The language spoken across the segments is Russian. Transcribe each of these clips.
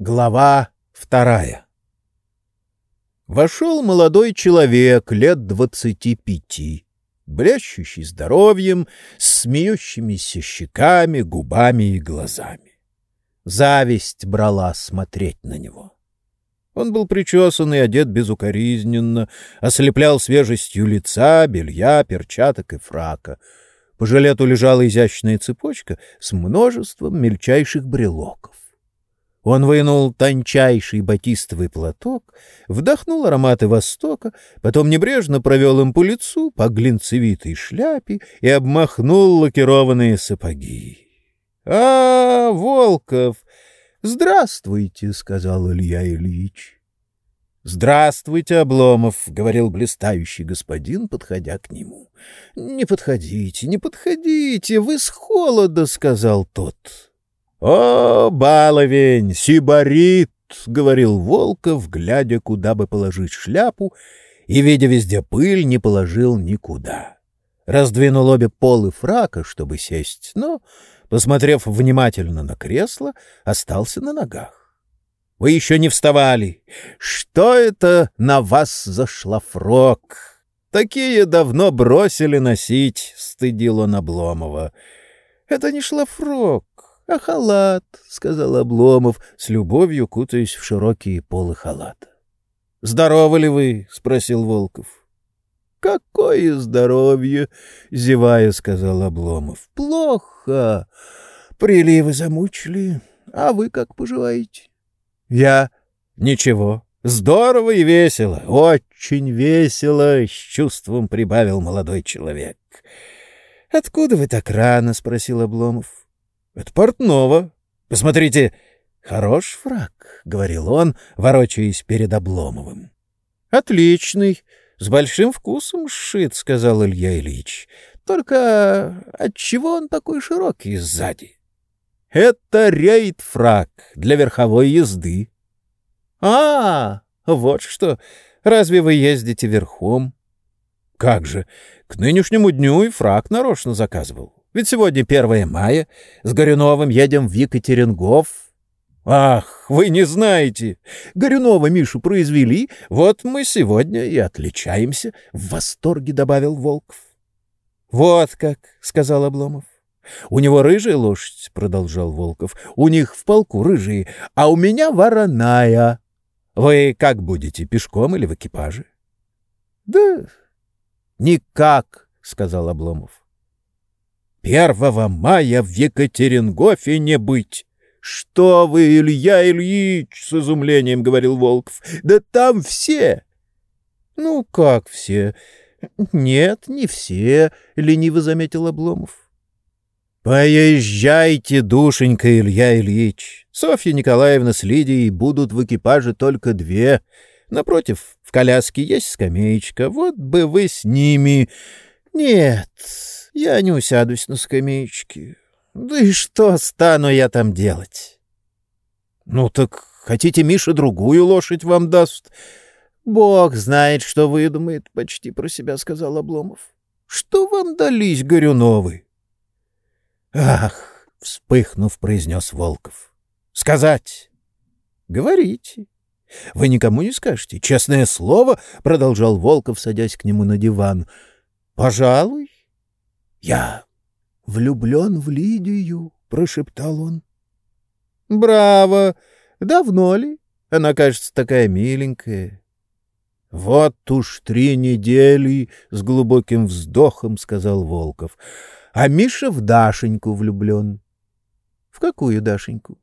Глава вторая Вошел молодой человек лет двадцати пяти, блещущий здоровьем, с смеющимися щеками, губами и глазами. Зависть брала смотреть на него. Он был причесан и одет безукоризненно, ослеплял свежестью лица, белья, перчаток и фрака. По жилету лежала изящная цепочка с множеством мельчайших брелоков. Он вынул тончайший батистовый платок, вдохнул ароматы Востока, потом небрежно провел им по лицу, по глинцевитой шляпе и обмахнул лакированные сапоги. — А, Волков! Здравствуйте, — сказал Илья Ильич. — Здравствуйте, Обломов, — говорил блистающий господин, подходя к нему. — Не подходите, не подходите, вы с холода, — сказал тот. «О, баловень, сибарит!» — говорил Волков, глядя, куда бы положить шляпу, и, видя везде пыль, не положил никуда. Раздвинул обе полы фрака, чтобы сесть, но, посмотрев внимательно на кресло, остался на ногах. «Вы еще не вставали. Что это на вас за шлафрок? Такие давно бросили носить», — стыдил он Обломова. «Это не шлафрок, — А халат, — сказал Обломов, с любовью кутаясь в широкие полы халата. — Здоровы ли вы? — спросил Волков. — Какое здоровье! — зевая, сказал Обломов. — Плохо. Приливы замучили. А вы как поживаете? — Я? — Ничего. Здорово и весело. Очень весело, — с чувством прибавил молодой человек. — Откуда вы так рано? — спросил Обломов. — Это портного. Посмотрите, хорош фраг, — говорил он, ворочаясь перед Обломовым. — Отличный, с большим вкусом сшит, — сказал Илья Ильич. — Только отчего он такой широкий сзади? — Это рейд-фраг для верховой езды. — А, вот что! Разве вы ездите верхом? — Как же! К нынешнему дню и фраг нарочно заказывал. Ведь сегодня 1 мая, с Горюновым едем в Екатерингов. Ах, вы не знаете! Горюнова Мишу произвели, вот мы сегодня и отличаемся, — в восторге добавил Волков. — Вот как, — сказал Обломов. — У него рыжая лошадь, — продолжал Волков. — У них в полку рыжие, а у меня вороная. Вы как будете, пешком или в экипаже? — Да никак, — сказал Обломов. Первого мая в Екатерингофе не быть. — Что вы, Илья Ильич, — с изумлением говорил Волков, — да там все. — Ну, как все? — Нет, не все, — лениво заметил Обломов. — Поезжайте, душенька Илья Ильич. Софья Николаевна с Лидией будут в экипаже только две. Напротив, в коляске есть скамеечка, вот бы вы с ними. Нет, я не усядусь на скамеечке. Да и что стану я там делать? — Ну так хотите, Миша другую лошадь вам даст? — Бог знает, что выдумает, — почти про себя сказал Обломов. — Что вам дались, Горюновы? — Ах! — вспыхнув, произнес Волков. — Сказать? — Говорите. — Вы никому не скажете. Честное слово, — продолжал Волков, садясь к нему на диван. — Пожалуй. «Я влюблен в Лидию», — прошептал он. «Браво! Давно ли? Она, кажется, такая миленькая». «Вот уж три недели!» — с глубоким вздохом сказал Волков. «А Миша в Дашеньку влюблен». «В какую Дашеньку?»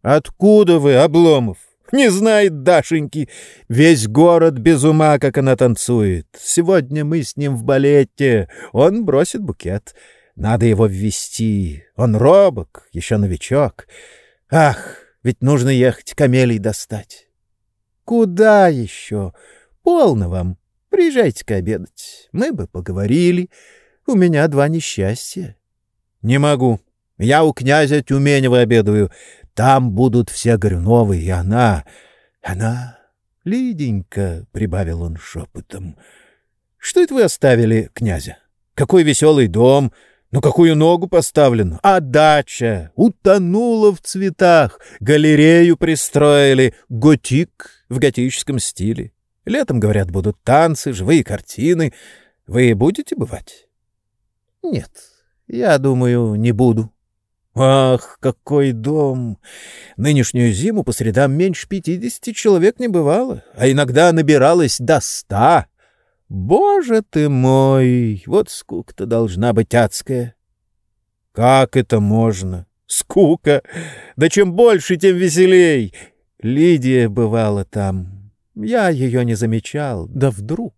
«Откуда вы, Обломов? Не знает Дашеньки. Весь город без ума, как она танцует. Сегодня мы с ним в балете. Он бросит букет. Надо его ввести. Он робок, еще новичок. Ах, ведь нужно ехать камелей достать. Куда еще? Полно вам. Приезжайте-ка обедать. Мы бы поговорили. У меня два несчастья. Не могу. Я у князя Тюменева обедаю. Там будут все Горюновы, и она... Она... Лиденька, — прибавил он шепотом. — Что это вы оставили, князя? Какой веселый дом! Ну какую ногу поставлен? А дача утонула в цветах, галерею пристроили, готик в готическом стиле. Летом, говорят, будут танцы, живые картины. Вы будете бывать? Нет, я думаю, не буду. Ах, какой дом! Нынешнюю зиму по средам меньше пятидесяти человек не бывало, а иногда набиралось до ста. Боже ты мой, вот скука-то должна быть адская. Как это можно? Скука! Да чем больше, тем веселей. Лидия бывала там. Я ее не замечал, да вдруг...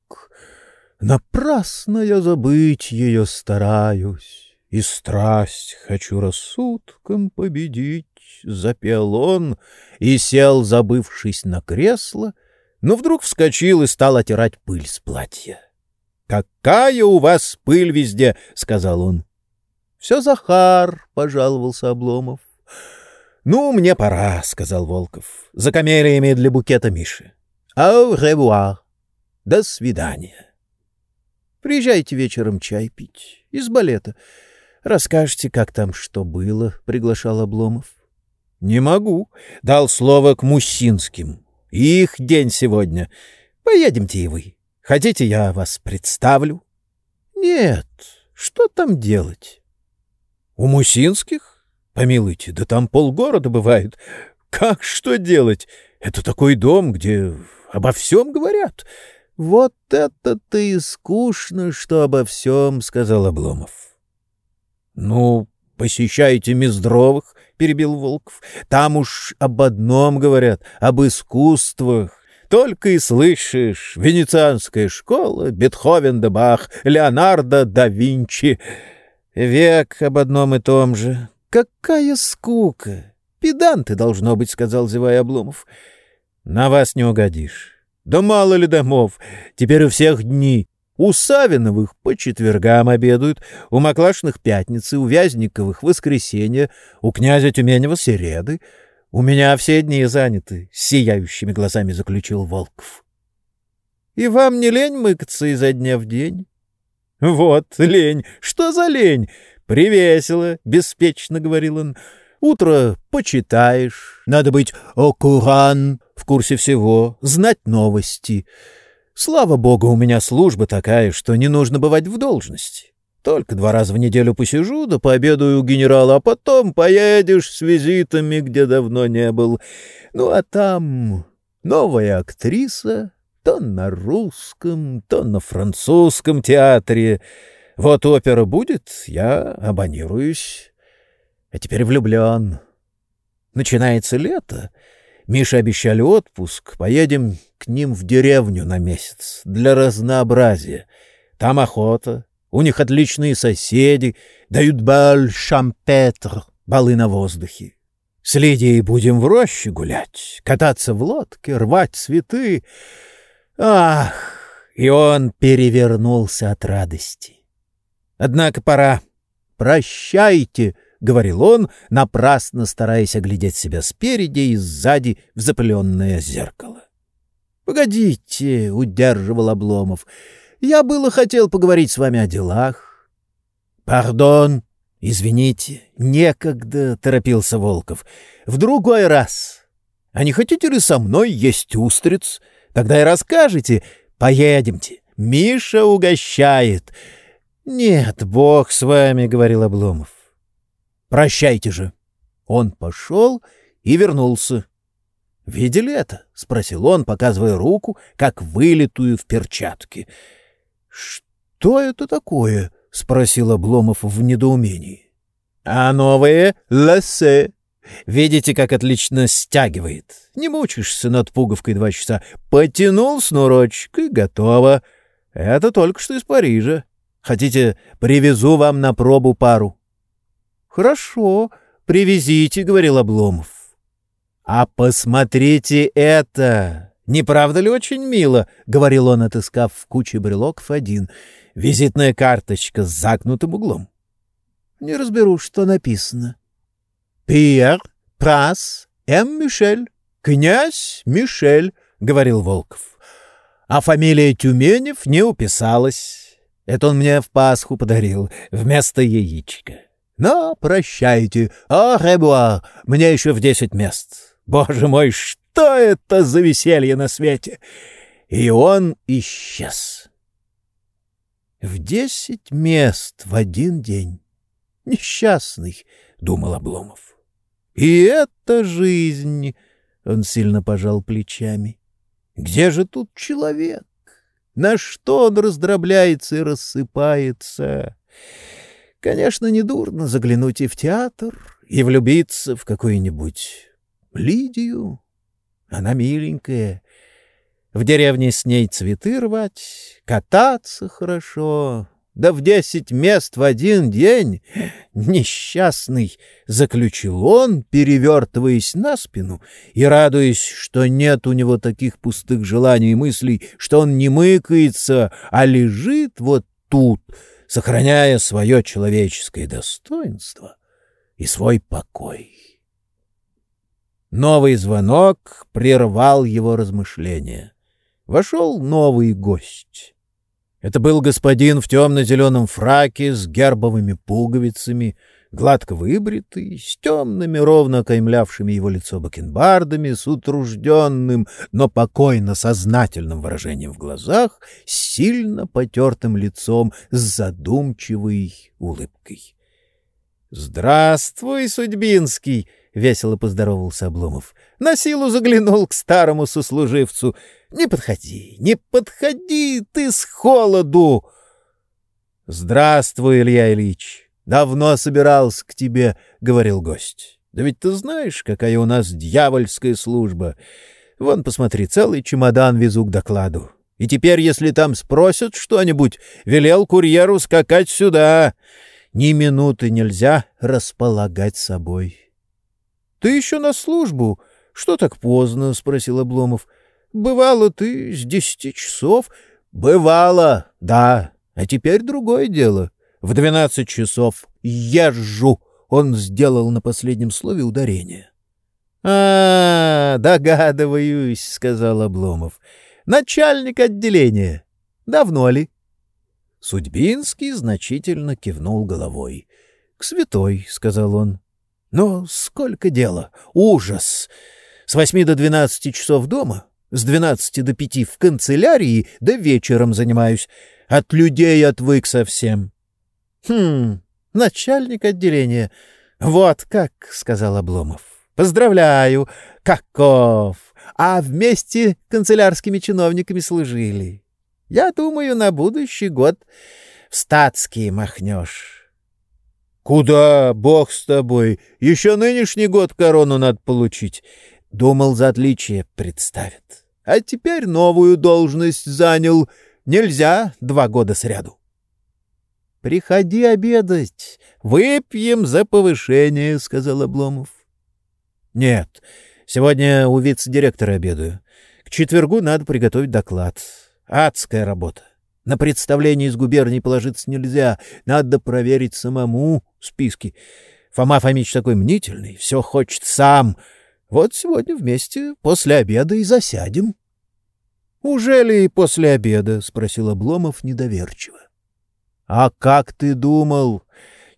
Напрасно я забыть ее стараюсь, И страсть хочу рассудком победить, — запел он и сел, забывшись на кресло, но вдруг вскочил и стал отирать пыль с платья. — Какая у вас пыль везде! — сказал он. — Все Захар, — пожаловался Обломов. — Ну, мне пора, — сказал Волков, — за камелиями для букета Миши. — Au revoir. До свидания. Приезжайте вечером чай пить. Из балета. Расскажете, как там что было, — приглашал Обломов. — Не могу. Дал слово к Мусинским. Их день сегодня. Поедемте и вы. Хотите, я вас представлю? — Нет. Что там делать? — У Мусинских? Помилуйте, да там полгорода бывает. Как что делать? Это такой дом, где обо всем говорят. — «Вот это-то и скучно, что обо всем», — сказал Обломов. «Ну, посещайте Мездровых», — перебил Волков. «Там уж об одном говорят, об искусствах. Только и слышишь венецианская школа, Бетховен да Бах, Леонардо да Винчи. Век об одном и том же. Какая скука! Педанты, должно быть, — сказал зевая Обломов. На вас не угодишь. Да мало ли домов, теперь у всех дни. У Савиновых по четвергам обедают, у Маклашных — пятницы, у Вязниковых — воскресенье, у князя Тюменева — середы. У меня все дни заняты, — сияющими глазами заключил Волков. — И вам не лень мыкаться изо дня в день? — Вот, лень. Что за лень? Привесело, — беспечно говорил он. Утро почитаешь, надо быть окуран, в курсе всего, знать новости. Слава богу, у меня служба такая, что не нужно бывать в должности. Только два раза в неделю посижу, да пообедаю у генерала, а потом поедешь с визитами, где давно не был. Ну, а там новая актриса, то на русском, то на французском театре. Вот опера будет, я абонируюсь. А теперь влюблен. Начинается лето — Мише обещали отпуск, поедем к ним в деревню на месяц, для разнообразия. Там охота, у них отличные соседи, дают бал шампетр, балы на воздухе. С Лидией будем в роще гулять, кататься в лодке, рвать цветы. Ах! И он перевернулся от радости. Однако пора. Прощайте, — говорил он, напрасно стараясь оглядеть себя спереди и сзади в запыленное зеркало. — Погодите, — удерживал Обломов, — я было хотел поговорить с вами о делах. — Пардон, извините, некогда, — торопился Волков. — В другой раз. А не хотите ли со мной есть устриц? Тогда и расскажете. Поедемте. Миша угощает. — Нет, бог с вами, — говорил Обломов. Прощайте же. Он пошел и вернулся. «Видели это?» — спросил он, показывая руку, как вылитую в перчатке. «Что это такое?» — спросил Обломов в недоумении. «А новое — лассе. Видите, как отлично стягивает. Не мучишься над пуговкой два часа. Потянул снурочек и готово. Это только что из Парижа. Хотите, привезу вам на пробу пару?» «Хорошо, привезите», — говорил Обломов. «А посмотрите это! Не правда ли очень мило?» — говорил он, отыскав в куче брелоков один. «Визитная карточка с загнутым углом». «Не разберу, что написано». «Пьер, Прас, М. Мишель, князь Мишель», — говорил Волков. «А фамилия Тюменев не уписалась. Это он мне в Пасху подарил вместо яичка. Но прощайте, о, мне еще в десять мест. Боже мой, что это за веселье на свете! И он исчез. В десять мест в один день. Несчастный, — думал Обломов. И это жизнь, — он сильно пожал плечами. Где же тут человек? На что он раздробляется и рассыпается? Конечно, недурно заглянуть и в театр, и влюбиться в какую-нибудь Лидию. Она миленькая. В деревне с ней цветы рвать, кататься хорошо, да в десять мест в один день, несчастный, заключил он, перевертываясь на спину и радуясь, что нет у него таких пустых желаний и мыслей, что он не мыкается, а лежит вот тут, сохраняя свое человеческое достоинство и свой покой. Новый звонок прервал его размышления. Вошел новый гость. Это был господин в темно-зеленом фраке с гербовыми пуговицами, гладко выбритый, с темными, ровно окаймлявшими его лицо бакенбардами, с утружденным, но покойно сознательным выражением в глазах, с сильно потертым лицом, с задумчивой улыбкой. — Здравствуй, Судьбинский! — весело поздоровался Обломов. — На силу заглянул к старому сослуживцу — не подходи, не подходи ты с холоду. Здравствуй, Илья Ильич. Давно собирался к тебе, говорил гость. Да ведь ты знаешь, какая у нас дьявольская служба. Вон, посмотри, целый чемодан везу к докладу. И теперь, если там спросят что-нибудь, велел курьеру скакать сюда. Ни минуты нельзя располагать собой. — Ты еще на службу? Что так поздно? — спросил Обломов. — Бывало, ты с десяти часов. Бывало, да. А теперь другое дело. В двенадцать часов езжу. Он сделал на последнем слове ударение. — А, догадываюсь, — сказал Обломов. — Начальник отделения. Давно ли? Судьбинский значительно кивнул головой. — К святой, — сказал он. — Но сколько дела! Ужас! С восьми до двенадцати часов дома, с двенадцати до пяти в канцелярии, да вечером занимаюсь. От людей отвык совсем. — Хм, начальник отделения. Вот как, — сказал Обломов. — Поздравляю. Каков! А вместе канцелярскими чиновниками служили. Я думаю, на будущий год в статские махнешь. — Куда, бог с тобой? Еще нынешний год корону надо получить. Думал, за отличие представит а теперь новую должность занял. Нельзя два года сряду. — Приходи обедать, выпьем за повышение, — сказал Обломов. — Нет, сегодня у вице-директора обедаю. К четвергу надо приготовить доклад. Адская работа. На представление из губернии положиться нельзя, надо проверить самому списки. Фома Фомич такой мнительный, все хочет сам — вот сегодня вместе после обеда и засядем. — Уже ли после обеда? — спросил Обломов недоверчиво. — А как ты думал?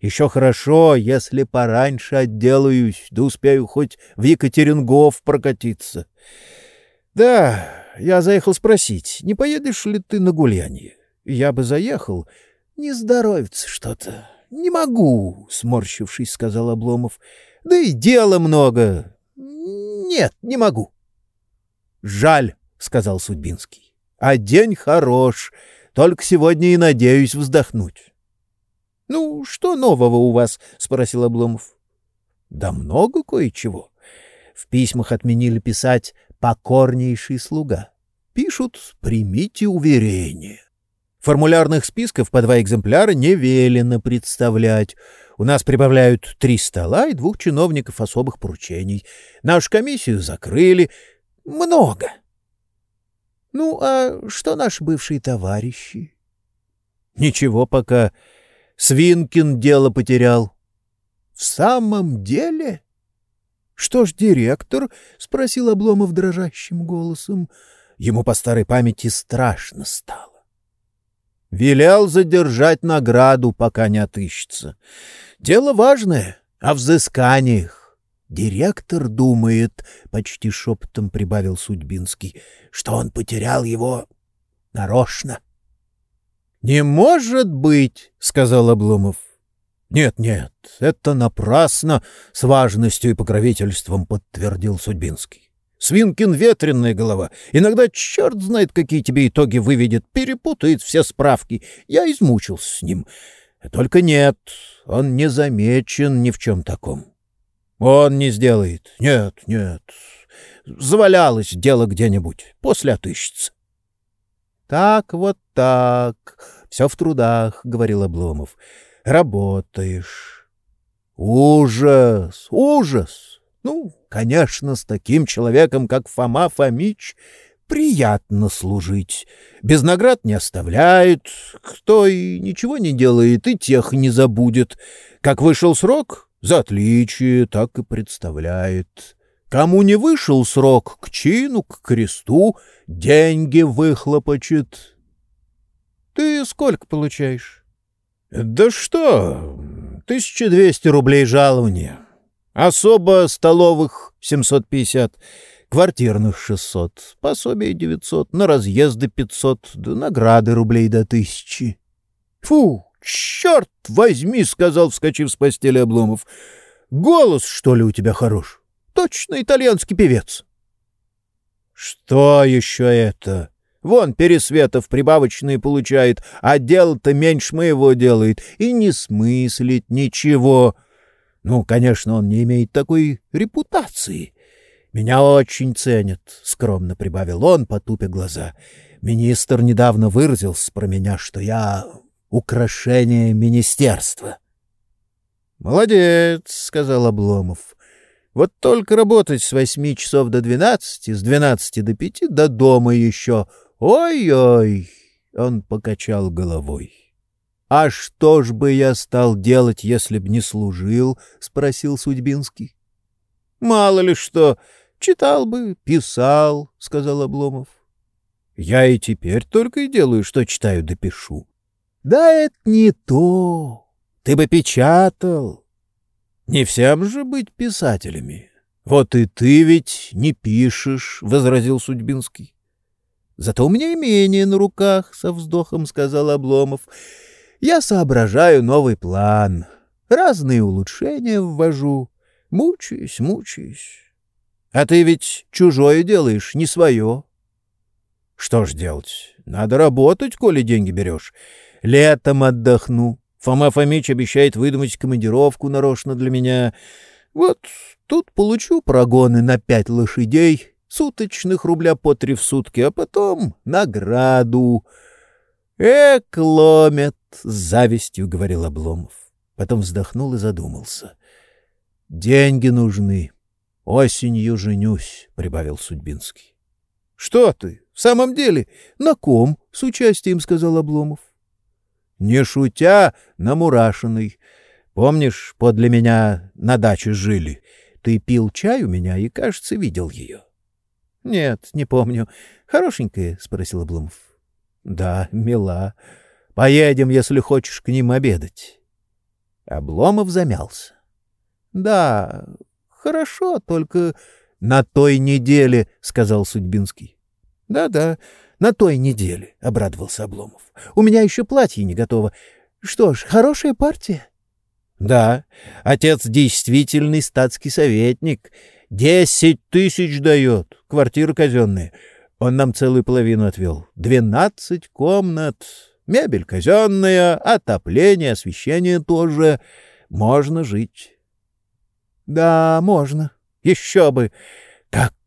Еще хорошо, если пораньше отделаюсь, да успею хоть в Екатерингов прокатиться. — Да, я заехал спросить, не поедешь ли ты на гулянье? Я бы заехал. Не здоровится что-то. — Не могу, — сморщившись, сказал Обломов. — Да и дела много. Нет, не могу. Жаль, сказал Судьбинский. А день хорош, только сегодня и надеюсь вздохнуть. Ну, что нового у вас? спросил Обломов. Да много кое-чего. В письмах отменили писать покорнейший слуга. Пишут: примите уверение. Формулярных списков по два экземпляра не велено представлять. У нас прибавляют три стола и двух чиновников особых поручений. Нашу комиссию закрыли. Много. Ну, а что наши бывшие товарищи? Ничего пока. Свинкин дело потерял. В самом деле? Что ж, директор? — спросил Обломов дрожащим голосом. Ему по старой памяти страшно стало. Велел задержать награду, пока не отыщется. Дело важное, о взысканиях. Директор думает, — почти шепотом прибавил Судьбинский, — что он потерял его нарочно. — Не может быть, — сказал Обломов. — Нет, нет, это напрасно, — с важностью и покровительством подтвердил Судьбинский. Свинкин ветреная голова. Иногда черт знает, какие тебе итоги выведет, перепутает все справки. Я измучился с ним. Только нет, он не замечен ни в чем таком. Он не сделает. Нет, нет. Завалялось дело где-нибудь. После отыщется. Так вот так. Все в трудах, — говорил Обломов. Работаешь. Ужас, ужас. Ну, конечно, с таким человеком, как Фома Фомич, приятно служить. Без наград не оставляет, кто и ничего не делает, и тех не забудет. Как вышел срок, за отличие так и представляет. Кому не вышел срок, к чину, к кресту, деньги выхлопочет. Ты сколько получаешь? — Да что, 1200 рублей жалования. Особо столовых 750, квартирных 600, пособие 900, на разъезды 500, да награды рублей до тысячи. Фу, черт возьми, — сказал, вскочив с постели Обломов. Голос, что ли, у тебя хорош? Точно итальянский певец. Что еще это? Вон Пересветов прибавочные получает, а дело-то меньше моего делает и не смыслит ничего. Ну, конечно, он не имеет такой репутации. Меня очень ценят, — скромно прибавил он, потупя глаза. Министр недавно выразился про меня, что я украшение министерства. — Молодец, — сказал Обломов. — Вот только работать с восьми часов до двенадцати, с двенадцати до пяти, до дома еще. Ой-ой! — он покачал головой. — «А что ж бы я стал делать, если б не служил?» — спросил Судьбинский. «Мало ли что, читал бы, писал», — сказал Обломов. «Я и теперь только и делаю, что читаю да пишу». «Да это не то. Ты бы печатал». «Не всем же быть писателями. Вот и ты ведь не пишешь», — возразил Судьбинский. «Зато у меня имение на руках», — со вздохом сказал Обломов я соображаю новый план, разные улучшения ввожу, мучаюсь, мучаюсь. А ты ведь чужое делаешь, не свое. Что ж делать? Надо работать, коли деньги берешь. Летом отдохну. Фома Фомич обещает выдумать командировку нарочно для меня. Вот тут получу прогоны на пять лошадей, суточных рубля по три в сутки, а потом награду — «Эк, ломят!» — с завистью говорил Обломов. Потом вздохнул и задумался. «Деньги нужны. Осенью женюсь», — прибавил Судьбинский. «Что ты? В самом деле? На ком?» — с участием сказал Обломов. «Не шутя, на Мурашиной. Помнишь, подле меня на даче жили? Ты пил чай у меня и, кажется, видел ее». «Нет, не помню. Хорошенькая?» — спросил Обломов. Да, мила. Поедем, если хочешь, к ним обедать. Обломов замялся. Да, хорошо, только на той неделе, сказал Судьбинский. Да-да, на той неделе, обрадовался Обломов. У меня еще платье не готово. Что ж, хорошая партия. Да, отец действительный статский советник. Десять тысяч дает, квартира казенная. Он нам целую половину отвел. Двенадцать комнат, мебель казенная, отопление, освещение тоже. Можно жить. Да, можно. Еще бы.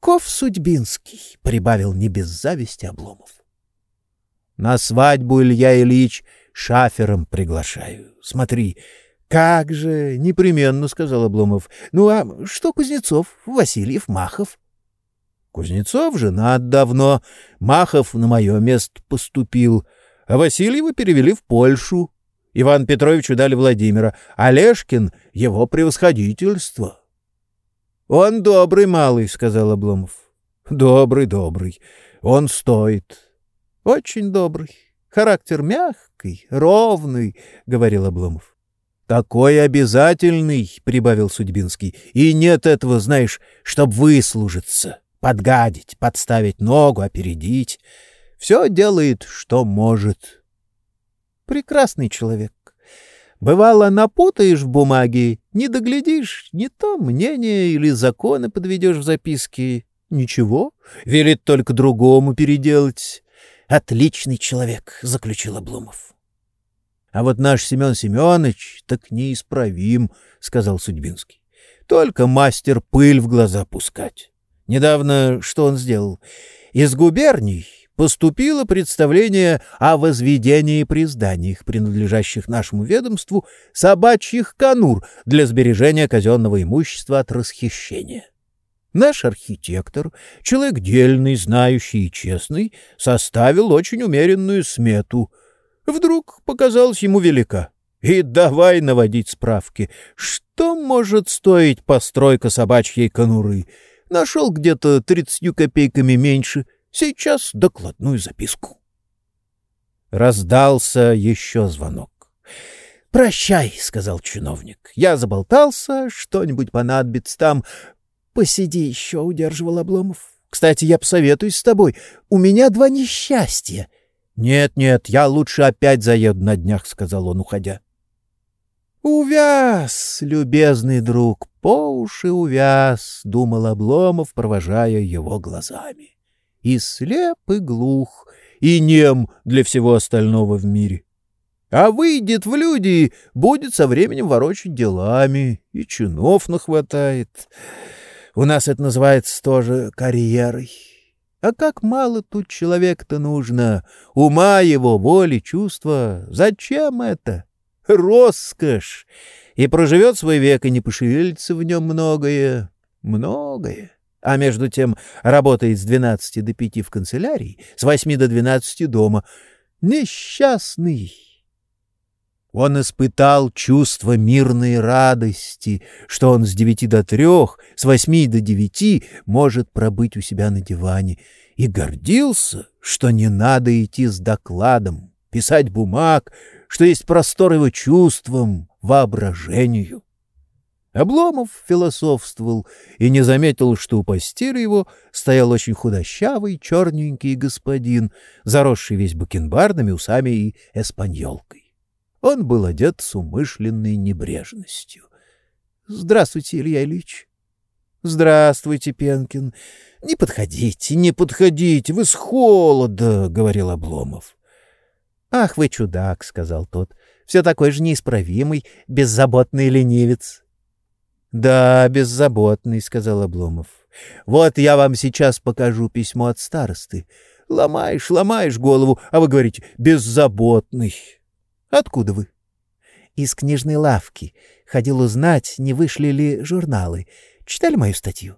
Каков Судьбинский, — прибавил не без зависти Обломов. На свадьбу Илья Ильич шафером приглашаю. Смотри, как же, непременно, — сказал Обломов. Ну а что Кузнецов, Васильев, Махов? Кузнецов женат давно, Махов на мое место поступил, а Васильева перевели в Польшу. Иван Петровичу дали Владимира, а его превосходительство. — Он добрый малый, — сказал Обломов. — Добрый, добрый. Он стоит. — Очень добрый. Характер мягкий, ровный, — говорил Обломов. — Такой обязательный, — прибавил Судьбинский, — и нет этого, знаешь, чтоб выслужиться, подгадить, подставить ногу, опередить. Все делает, что может. Прекрасный человек. Бывало, напутаешь в бумаге, не доглядишь, не то мнение или законы подведешь в записке. Ничего, велит только другому переделать. Отличный человек, — заключил Обломов. — А вот наш Семен Семенович так неисправим, — сказал Судьбинский. — Только мастер пыль в глаза пускать. Недавно что он сделал? Из губерний поступило представление о возведении при зданиях, принадлежащих нашему ведомству, собачьих конур для сбережения казенного имущества от расхищения. Наш архитектор, человек дельный, знающий и честный, составил очень умеренную смету. Вдруг показалось ему велика. И давай наводить справки. Что может стоить постройка собачьей конуры? Нашел где-то тридцатью копейками меньше — Сейчас докладную записку. Раздался еще звонок. «Прощай», — сказал чиновник. «Я заболтался, что-нибудь понадобится там. Посиди еще», — удерживал Обломов. «Кстати, я посоветуюсь с тобой. У меня два несчастья». «Нет-нет, я лучше опять заеду на днях», — сказал он, уходя. «Увяз, любезный друг, по уши увяз», — думал Обломов, провожая его глазами и слеп, и глух, и нем для всего остального в мире. А выйдет в люди, будет со временем ворочать делами, и чинов нахватает. У нас это называется тоже карьерой. А как мало тут человек-то нужно, ума его, воли, чувства. Зачем это? Роскошь! И проживет свой век, и не пошевелится в нем многое, многое а между тем работает с 12 до 5 в канцелярии, с 8 до 12 дома. Несчастный! Он испытал чувство мирной радости, что он с девяти до трех, с восьми до девяти может пробыть у себя на диване, и гордился, что не надо идти с докладом, писать бумаг, что есть простор его чувствам, воображению. Обломов философствовал и не заметил, что у постели его стоял очень худощавый, черненький господин, заросший весь бакенбардными усами и эспаньолкой. Он был одет с умышленной небрежностью. — Здравствуйте, Илья Ильич. — Здравствуйте, Пенкин. — Не подходите, не подходите, вы с холода, — говорил Обломов. — Ах, вы чудак, — сказал тот, — все такой же неисправимый, беззаботный ленивец. — Да, беззаботный, — сказал Обломов. — Вот я вам сейчас покажу письмо от старосты. Ломаешь, ломаешь голову, а вы говорите «беззаботный». Откуда вы? — Из книжной лавки. Ходил узнать, не вышли ли журналы. Читали мою статью?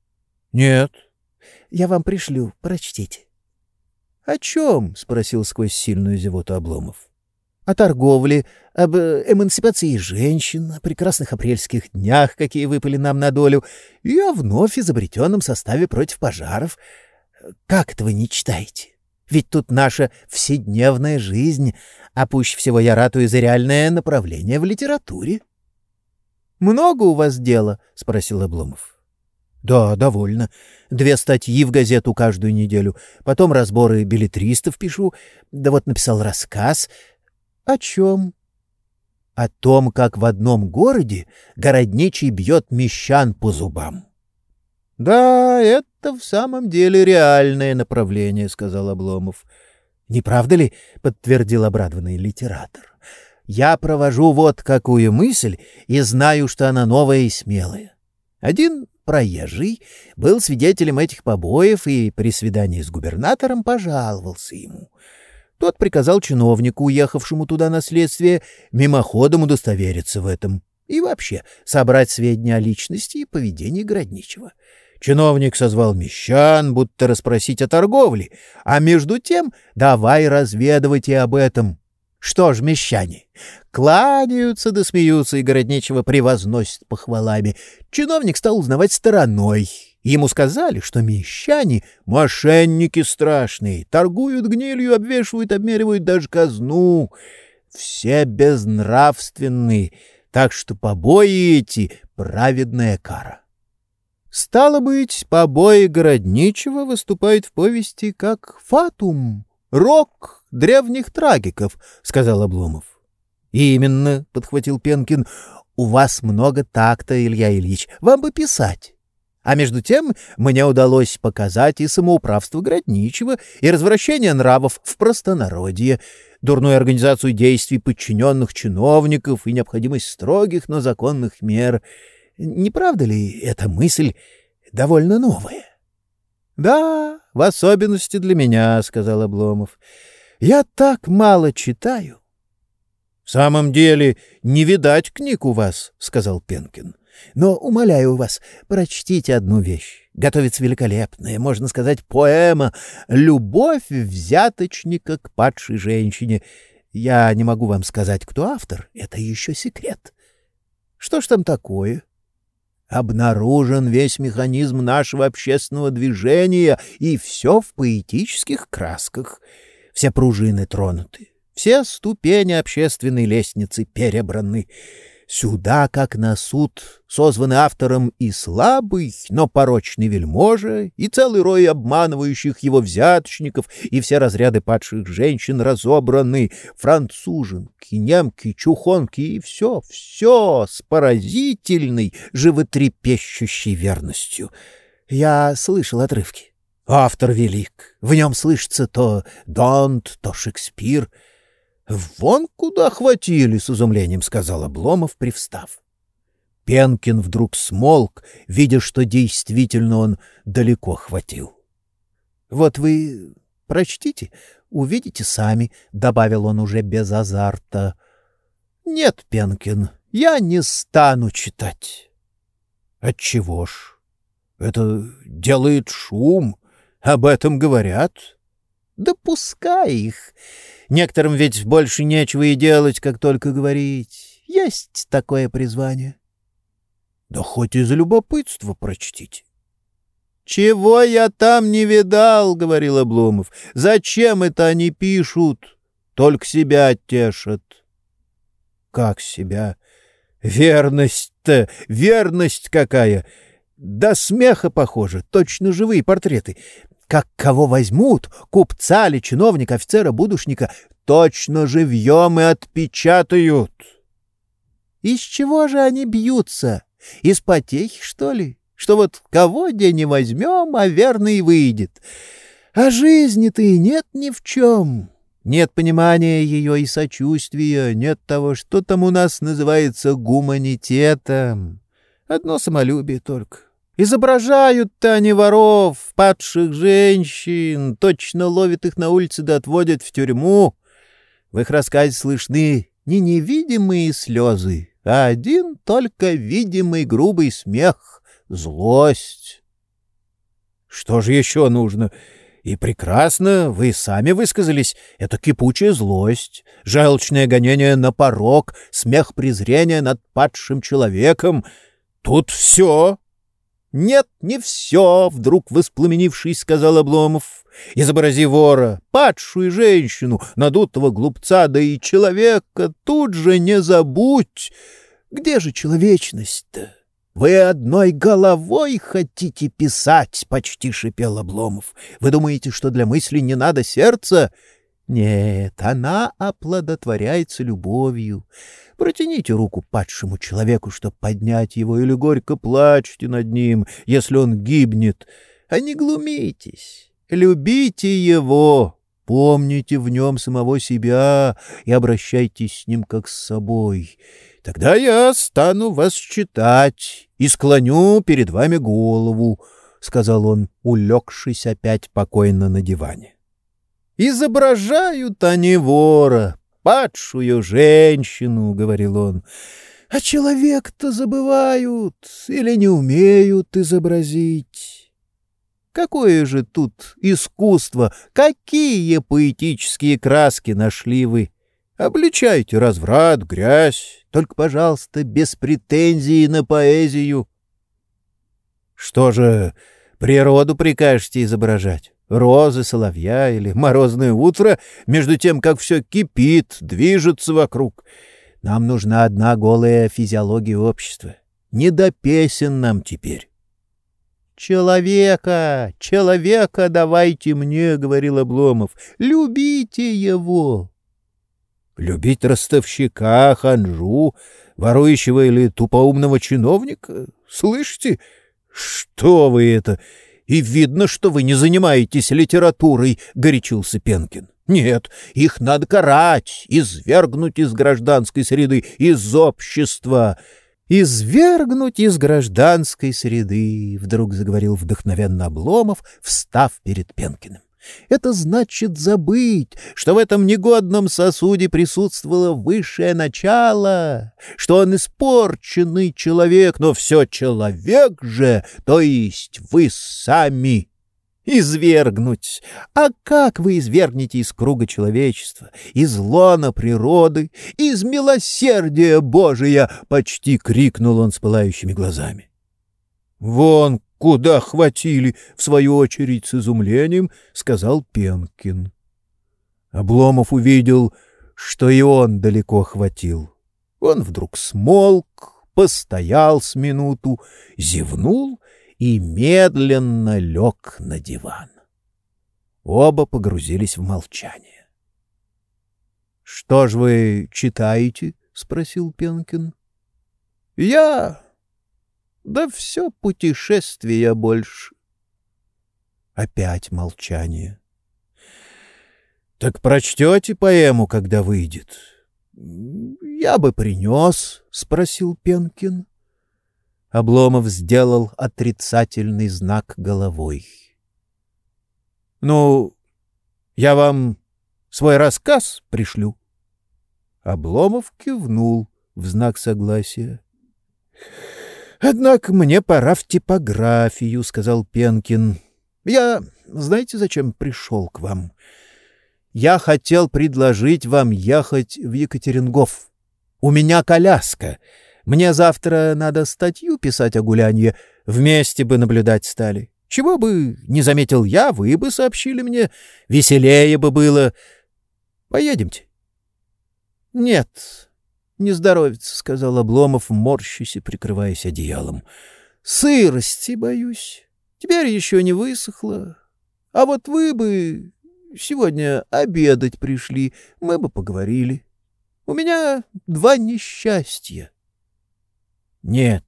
— Нет. — Я вам пришлю, прочтите. — О чем? — спросил сквозь сильную зевоту Обломов о торговле, об э, эмансипации женщин, о прекрасных апрельских днях, какие выпали нам на долю, и о вновь изобретенном составе против пожаров. Как это вы не читаете? Ведь тут наша вседневная жизнь, а пуще всего я ратую за реальное направление в литературе. — Много у вас дела? — спросил Обломов. — Да, довольно. Две статьи в газету каждую неделю. Потом разборы билетристов пишу. Да вот написал рассказ — о чем? О том, как в одном городе городничий бьет мещан по зубам. — Да, это в самом деле реальное направление, — сказал Обломов. — Не правда ли? — подтвердил обрадованный литератор. — Я провожу вот какую мысль и знаю, что она новая и смелая. Один проезжий был свидетелем этих побоев и при свидании с губернатором пожаловался ему — тот приказал чиновнику, уехавшему туда на следствие, мимоходом удостовериться в этом и вообще собрать сведения о личности и поведении Городничего. Чиновник созвал мещан, будто расспросить о торговле, а между тем давай разведывать и об этом. Что ж, мещане, кланяются да смеются, и Городничего превозносят похвалами. Чиновник стал узнавать стороной. Ему сказали, что мещане — мошенники страшные, торгуют гнилью, обвешивают, обмеривают даже казну. Все безнравственные, так что побои эти — праведная кара. Стало быть, побои городничего выступают в повести как фатум, рок древних трагиков, — сказал Обломов. — Именно, — подхватил Пенкин, — у вас много такта, Илья Ильич, вам бы писать. А между тем мне удалось показать и самоуправство Городничего, и развращение нравов в простонародье, дурную организацию действий подчиненных чиновников и необходимость строгих, но законных мер. Не правда ли эта мысль довольно новая? — Да, в особенности для меня, — сказал Обломов. — Я так мало читаю. — В самом деле, не видать книг у вас, — сказал Пенкин. Но, умоляю вас, прочтите одну вещь. Готовится великолепная, можно сказать, поэма «Любовь взяточника к падшей женщине». Я не могу вам сказать, кто автор, это еще секрет. Что ж там такое? Обнаружен весь механизм нашего общественного движения, и все в поэтических красках. Все пружины тронуты, все ступени общественной лестницы перебраны. Сюда, как на суд, созваны автором и слабый, но порочный вельможа, и целый рой обманывающих его взяточников, и все разряды падших женщин разобраны, француженки, немки, чухонки, и все, все с поразительной, животрепещущей верностью. Я слышал отрывки. Автор велик, в нем слышится то Донт, то Шекспир — «Вон куда хватили!» — с изумлением сказал Обломов, привстав. Пенкин вдруг смолк, видя, что действительно он далеко хватил. «Вот вы прочтите, увидите сами», — добавил он уже без азарта. «Нет, Пенкин, я не стану читать». «Отчего ж? Это делает шум, об этом говорят». «Да пускай их. Некоторым ведь больше нечего и делать, как только говорить. Есть такое призвание. Да хоть из любопытства прочтите. «Чего я там не видал?» — говорил Обломов. «Зачем это они пишут? Только себя тешат». «Как себя? Верность-то! Верность какая! До смеха похоже, точно живые портреты как кого возьмут, купца ли, чиновника, офицера, будушника, точно живьем и отпечатают. Из чего же они бьются? Из потехи, что ли? Что вот кого где не возьмем, а верно и выйдет. А жизни-то и нет ни в чем. Нет понимания ее и сочувствия, нет того, что там у нас называется гуманитетом. Одно самолюбие только. Изображают-то они воров, падших женщин, точно ловят их на улице да отводят в тюрьму. В их рассказе слышны не невидимые слезы, а один только видимый грубый смех, злость. Что же еще нужно? И прекрасно, вы сами высказались. Это кипучая злость, желчное гонение на порог, смех презрения над падшим человеком. Тут все «Нет, не все!» — вдруг воспламенившись, сказал Обломов. «Изобрази вора, падшую женщину, надутого глупца, да и человека тут же не забудь! Где же человечность-то? Вы одной головой хотите писать!» — почти шипел Обломов. «Вы думаете, что для мысли не надо сердца?» Нет, она оплодотворяется любовью. Протяните руку падшему человеку, чтобы поднять его, или горько плачьте над ним, если он гибнет. А не глумитесь, любите его, помните в нем самого себя и обращайтесь с ним как с собой. Тогда я стану вас читать и склоню перед вами голову, — сказал он, улегшись опять покойно на диване. Изображают они вора, падшую женщину, — говорил он. А человек-то забывают или не умеют изобразить. Какое же тут искусство, какие поэтические краски нашли вы? Обличайте разврат, грязь, только, пожалуйста, без претензий на поэзию. Что же, природу прикажете изображать? Розы, соловья или морозное утро, между тем, как все кипит, движется вокруг. Нам нужна одна голая физиология общества. Не до песен нам теперь. «Человека, человека давайте мне», — говорил Обломов, — «любите его». Любить ростовщика, ханжу, ворующего или тупоумного чиновника? Слышите? Что вы это? И видно, что вы не занимаетесь литературой, — горячился Пенкин. Нет, их надо карать, извергнуть из гражданской среды, из общества. «Извергнуть из гражданской среды», — вдруг заговорил вдохновенно Обломов, встав перед Пенкиным. Это значит забыть, что в этом негодном сосуде присутствовало высшее начало, что он испорченный человек, но все человек же, то есть вы сами. Извергнуть. А как вы извергнете из круга человечества, из лона природы, из милосердия Божия? Почти крикнул он с пылающими глазами. Вон Куда хватили, в свою очередь, с изумлением, сказал Пенкин. Обломов увидел, что и он далеко хватил. Он вдруг смолк, постоял с минуту, зевнул и медленно лег на диван. Оба погрузились в молчание. — Что ж вы читаете? — спросил Пенкин. — Я да все путешествия больше. Опять молчание. — Так прочтете поэму, когда выйдет? — Я бы принес, — спросил Пенкин. Обломов сделал отрицательный знак головой. — Ну, я вам свой рассказ пришлю. Обломов кивнул в знак согласия. Однако мне пора в типографию, сказал Пенкин. Я, знаете, зачем пришел к вам? Я хотел предложить вам ехать в Екатерингов. У меня коляска. Мне завтра надо статью писать о гулянье. Вместе бы наблюдать стали. Чего бы не заметил я, вы бы сообщили мне. Веселее бы было. Поедемте. — Нет, не здоровится, — сказал Обломов, морщись и прикрываясь одеялом. — Сырости боюсь. Теперь еще не высохло. А вот вы бы сегодня обедать пришли, мы бы поговорили. У меня два несчастья. — Нет,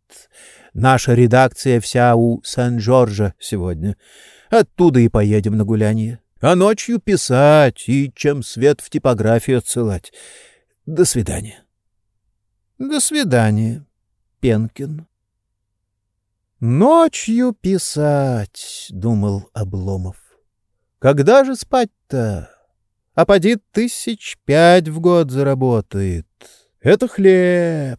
наша редакция вся у Сан-Жоржа сегодня. Оттуда и поедем на гулянье. А ночью писать и чем свет в типографию отсылать. До свидания. До свидания, Пенкин. Ночью писать, думал Обломов. Когда же спать-то? А поди тысяч пять в год заработает. Это хлеб.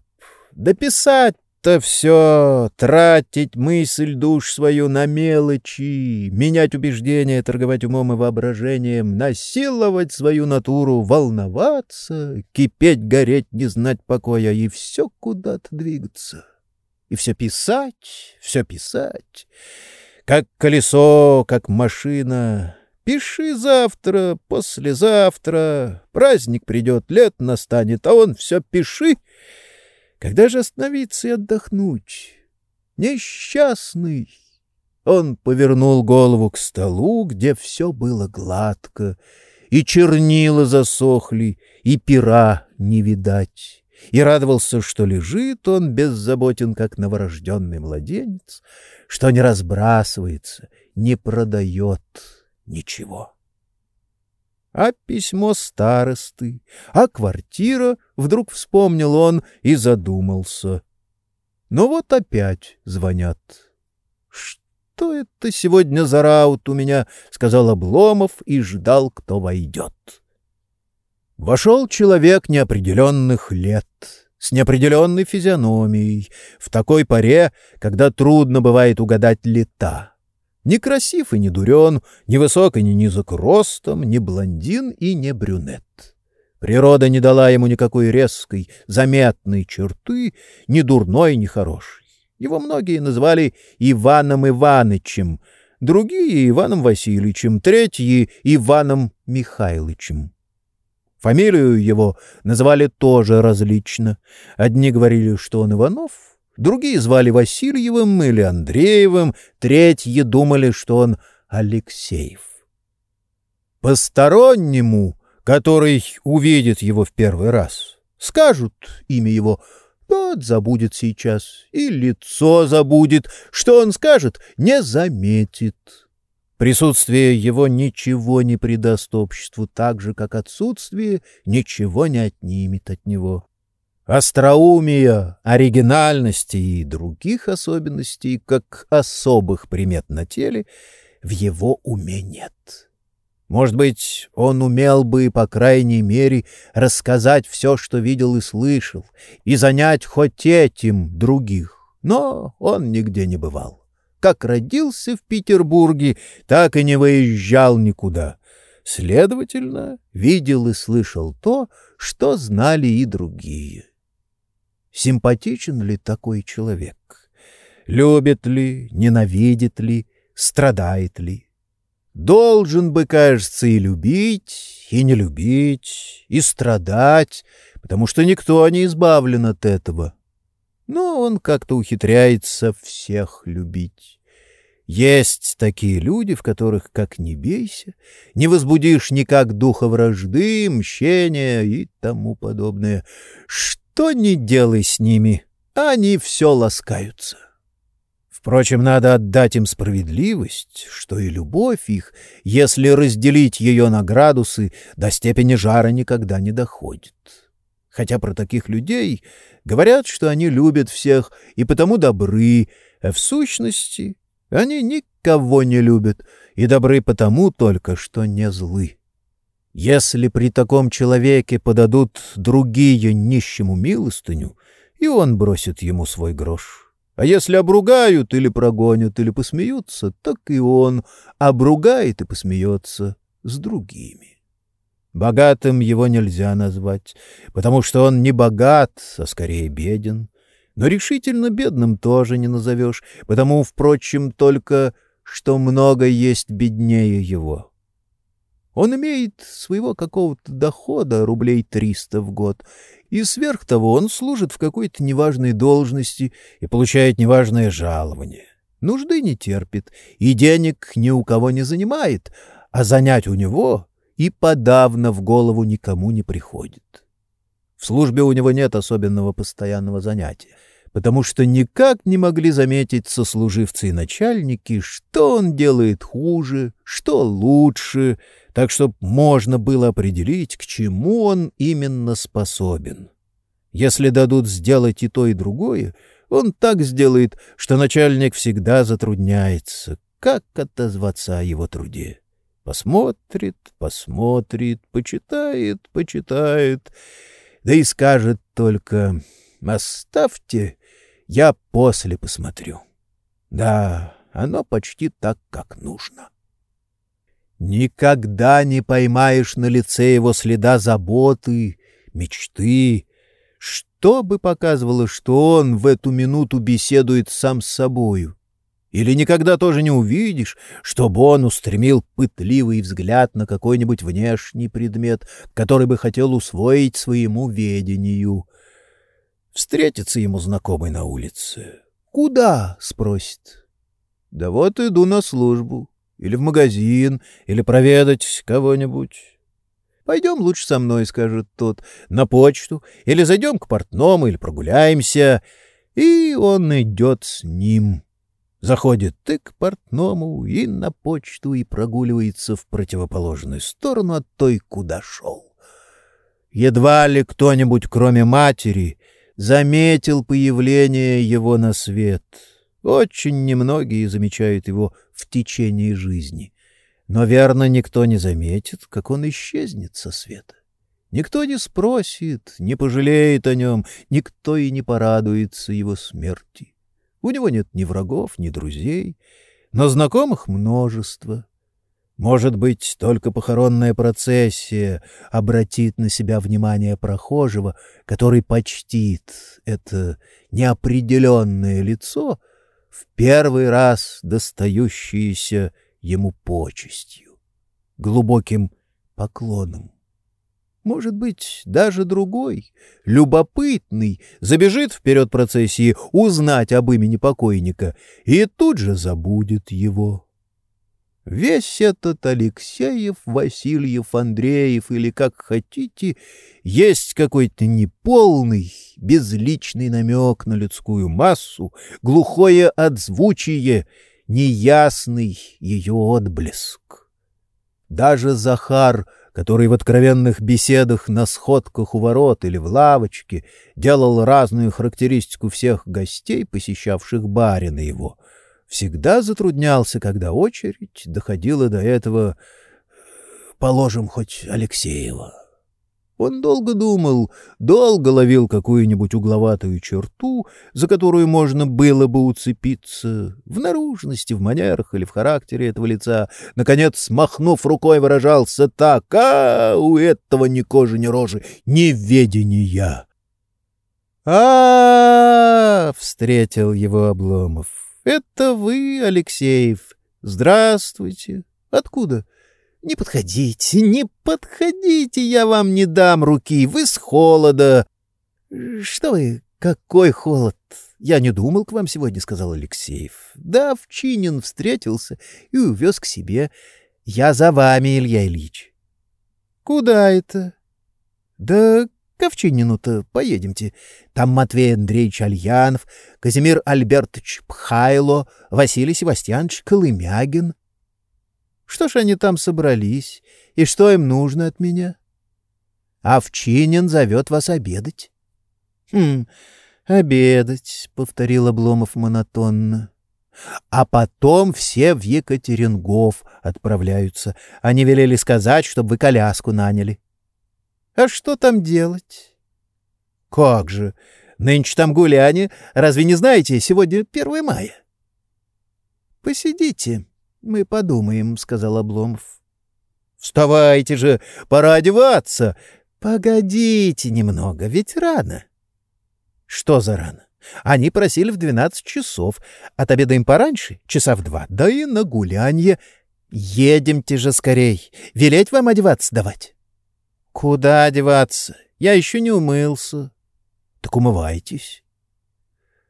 Да писать это все тратить мысль душ свою на мелочи, менять убеждения, торговать умом и воображением, насиловать свою натуру, волноваться, кипеть, гореть, не знать покоя и все куда-то двигаться. И все писать, все писать. Как колесо, как машина. Пиши завтра, послезавтра. Праздник придет, лет настанет, а он все пиши — когда же остановиться и отдохнуть? Несчастный! Он повернул голову к столу, где все было гладко, и чернила засохли, и пера не видать, и радовался, что лежит он беззаботен, как новорожденный младенец, что не разбрасывается, не продает ничего а письмо старосты, а квартира, вдруг вспомнил он и задумался. Но вот опять звонят. «Что это сегодня за раут у меня?» — сказал Обломов и ждал, кто войдет. Вошел человек неопределенных лет, с неопределенной физиономией, в такой поре, когда трудно бывает угадать лета. Не красив и не дурен, не высок и не низок ростом, не блондин и не брюнет. Природа не дала ему никакой резкой, заметной черты, ни дурной, ни хорошей. Его многие называли Иваном Иванычем, другие — Иваном Васильевичем, третьи — Иваном Михайловичем. Фамилию его называли тоже различно. Одни говорили, что он Иванов, другие звали Васильевым или Андреевым, третьи думали, что он Алексеев. Постороннему, который увидит его в первый раз, скажут имя его, тот забудет сейчас, и лицо забудет, что он скажет, не заметит. Присутствие его ничего не придаст обществу, так же, как отсутствие ничего не отнимет от него. Остроумия, оригинальности и других особенностей, как особых примет на теле, в его уме нет. Может быть, он умел бы, по крайней мере, рассказать все, что видел и слышал, и занять хоть этим других, но он нигде не бывал как родился в Петербурге, так и не выезжал никуда. Следовательно, видел и слышал то, что знали и другие. Симпатичен ли такой человек? Любит ли, ненавидит ли, страдает ли? Должен бы, кажется, и любить, и не любить, и страдать, потому что никто не избавлен от этого но он как-то ухитряется всех любить. Есть такие люди, в которых, как не бейся, не возбудишь никак духа вражды, мщения и тому подобное. Что ни делай с ними, они все ласкаются. Впрочем, надо отдать им справедливость, что и любовь их, если разделить ее на градусы, до степени жара никогда не доходит. Хотя про таких людей говорят, что они любят всех и потому добры, а в сущности они никого не любят и добры потому только, что не злы. Если при таком человеке подадут другие нищему милостыню, и он бросит ему свой грош. А если обругают или прогонят, или посмеются, так и он обругает и посмеется с другими. Богатым его нельзя назвать, потому что он не богат, а скорее беден. Но решительно бедным тоже не назовешь, потому, впрочем, только что много есть беднее его. Он имеет своего какого-то дохода рублей триста в год, и сверх того он служит в какой-то неважной должности и получает неважное жалование. Нужды не терпит и денег ни у кого не занимает, а занять у него и подавно в голову никому не приходит. В службе у него нет особенного постоянного занятия, потому что никак не могли заметить сослуживцы и начальники, что он делает хуже, что лучше, так что можно было определить, к чему он именно способен. Если дадут сделать и то, и другое, он так сделает, что начальник всегда затрудняется, как отозваться о его труде. Посмотрит, посмотрит, почитает, почитает, да и скажет только «Оставьте, я после посмотрю». Да, оно почти так, как нужно. Никогда не поймаешь на лице его следа заботы, мечты, что бы показывало, что он в эту минуту беседует сам с собою. Или никогда тоже не увидишь, чтобы он устремил пытливый взгляд на какой-нибудь внешний предмет, который бы хотел усвоить своему ведению. Встретится ему знакомый на улице. «Куда?» — спросит. «Да вот иду на службу. Или в магазин, или проведать кого-нибудь». «Пойдем лучше со мной», — скажет тот, — «на почту, или зайдем к портному, или прогуляемся». И он идет с ним. Заходит ты к портному и на почту и прогуливается в противоположную сторону от той, куда шел. Едва ли кто-нибудь, кроме матери, заметил появление его на свет. Очень немногие замечают его в течение жизни. Но, верно, никто не заметит, как он исчезнет со света. Никто не спросит, не пожалеет о нем, никто и не порадуется его смерти. У него нет ни врагов, ни друзей, но знакомых множество. Может быть, только похоронная процессия обратит на себя внимание прохожего, который почтит это неопределенное лицо, в первый раз достающееся ему почестью, глубоким поклоном. Может быть, даже другой, любопытный, забежит вперед процессии узнать об имени покойника и тут же забудет его. Весь этот Алексеев, Васильев, Андреев или как хотите, есть какой-то неполный, безличный намек на людскую массу, глухое отзвучие, неясный ее отблеск. Даже Захар — который в откровенных беседах на сходках у ворот или в лавочке делал разную характеристику всех гостей, посещавших барина его, всегда затруднялся, когда очередь доходила до этого, положим, хоть Алексеева. Он долго думал, долго ловил какую-нибудь угловатую черту, за которую можно было бы уцепиться, в наружности, в манерах или в характере этого лица. Наконец, махнув рукой, выражался так, а у этого ни кожи, ни рожи, ни ведения. а, -а, -а встретил его Обломов. «Это вы, Алексеев? Здравствуйте. Откуда?» Не подходите, не подходите, я вам не дам руки, вы с холода. Что вы, какой холод? Я не думал к вам сегодня, сказал Алексеев. Да, в Чинин встретился и увез к себе. Я за вами, Илья Ильич. Куда это? Да к Овчинину-то поедемте. Там Матвей Андреевич Альянов, Казимир Альбертович Пхайло, Василий Севастьянович Колымягин. Что ж они там собрались, и что им нужно от меня? Овчинин зовет вас обедать. — Хм, обедать, — повторил Обломов монотонно. А потом все в Екатерингов отправляются. Они велели сказать, чтобы вы коляску наняли. А что там делать? Как же? Нынче там гуляние. Разве не знаете, сегодня 1 мая? Посидите, мы подумаем, — сказал Обломов. — Вставайте же, пора одеваться. — Погодите немного, ведь рано. — Что за рано? Они просили в двенадцать часов. Отобедаем пораньше, часа в два, да и на гулянье. Едемте же скорей. Велеть вам одеваться давать? — Куда одеваться? Я еще не умылся. — Так умывайтесь.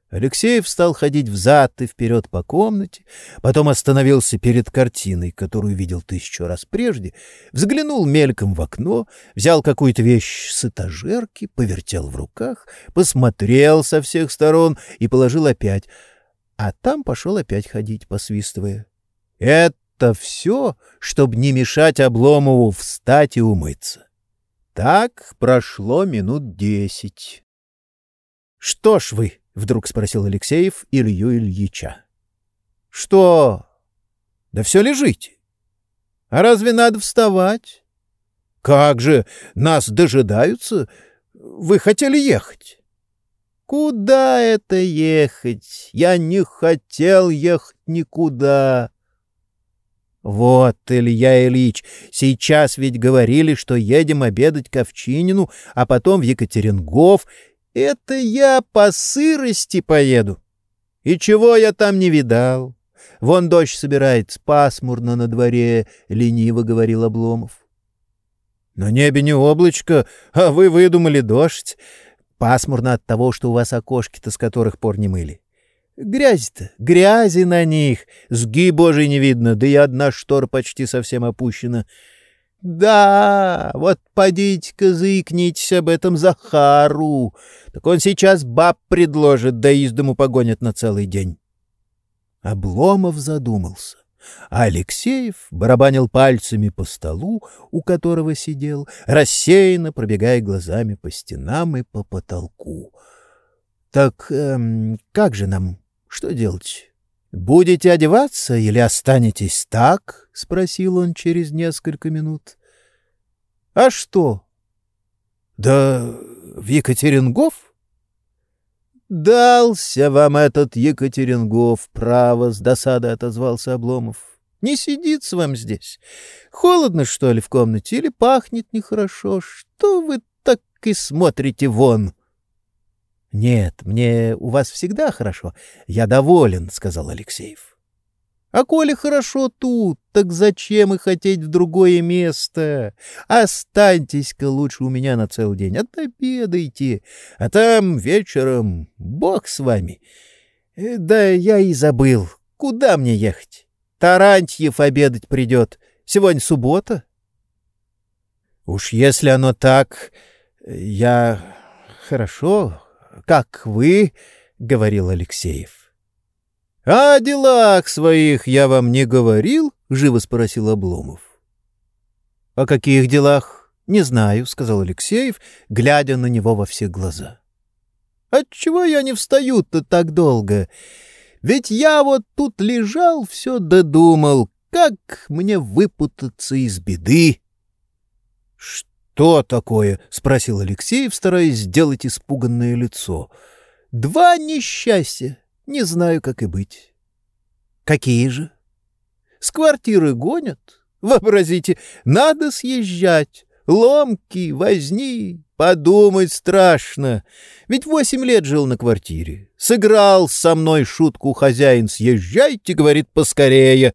Алексеев стал ходить взад и вперед по комнате, потом остановился перед картиной, которую видел тысячу раз прежде, взглянул мельком в окно, взял какую-то вещь с этажерки, повертел в руках, посмотрел со всех сторон и положил опять, а там пошел опять ходить, посвистывая. Это все, чтобы не мешать Обломову встать и умыться. Так прошло минут десять. — Что ж вы, — вдруг спросил Алексеев Илью Ильича. — Что? Да все лежите. А разве надо вставать? — Как же, нас дожидаются. Вы хотели ехать. — Куда это ехать? Я не хотел ехать никуда. Вот, Илья Ильич, сейчас ведь говорили, что едем обедать к Овчинину, а потом в Екатерингов, это я по сырости поеду. И чего я там не видал? Вон дождь собирается, пасмурно на дворе, — лениво говорил Обломов. На небе не облачко, а вы выдумали дождь. Пасмурно от того, что у вас окошки-то с которых пор не мыли. Грязь-то, грязи на них, сги божий не видно, да и одна штора почти совсем опущена. Да, вот подите-ка заикнитесь об этом Захару. Так он сейчас баб предложит, да из дому погонят на целый день. Обломов задумался. А Алексеев барабанил пальцами по столу, у которого сидел, рассеянно пробегая глазами по стенам и по потолку. — Так эм, как же нам? Что делать? Будете одеваться или останетесь так? — спросил он через несколько минут. — А что? — Да в Екатерингов? — Дался вам этот Екатерингов, право, — с досадой отозвался Обломов. — Не сидится вам здесь. Холодно, что ли, в комнате, или пахнет нехорошо? Что вы так и смотрите вон?» «Нет, мне у вас всегда хорошо. Я доволен», — сказал Алексеев. «А коли хорошо тут, так зачем и хотеть в другое место? Останьтесь-ка лучше у меня на целый день, отобедайте, а там вечером бог с вами. Э, да я и забыл, куда мне ехать? Тарантьев обедать придет. Сегодня суббота». «Уж если оно так, я... Хорошо, как вы, — говорил Алексеев. — О делах своих я вам не говорил? — живо спросил Обломов. — О каких делах? — Не знаю, — сказал Алексеев, глядя на него во все глаза. — Отчего я не встаю-то так долго? Ведь я вот тут лежал, все додумал, как мне выпутаться из беды. — Что? «Что такое?» — спросил Алексеев, стараясь сделать испуганное лицо. «Два несчастья. Не знаю, как и быть». «Какие же?» «С квартиры гонят. Вообразите, надо съезжать. Ломки, возни, подумать страшно. Ведь восемь лет жил на квартире. Сыграл со мной шутку хозяин. Съезжайте, говорит, поскорее.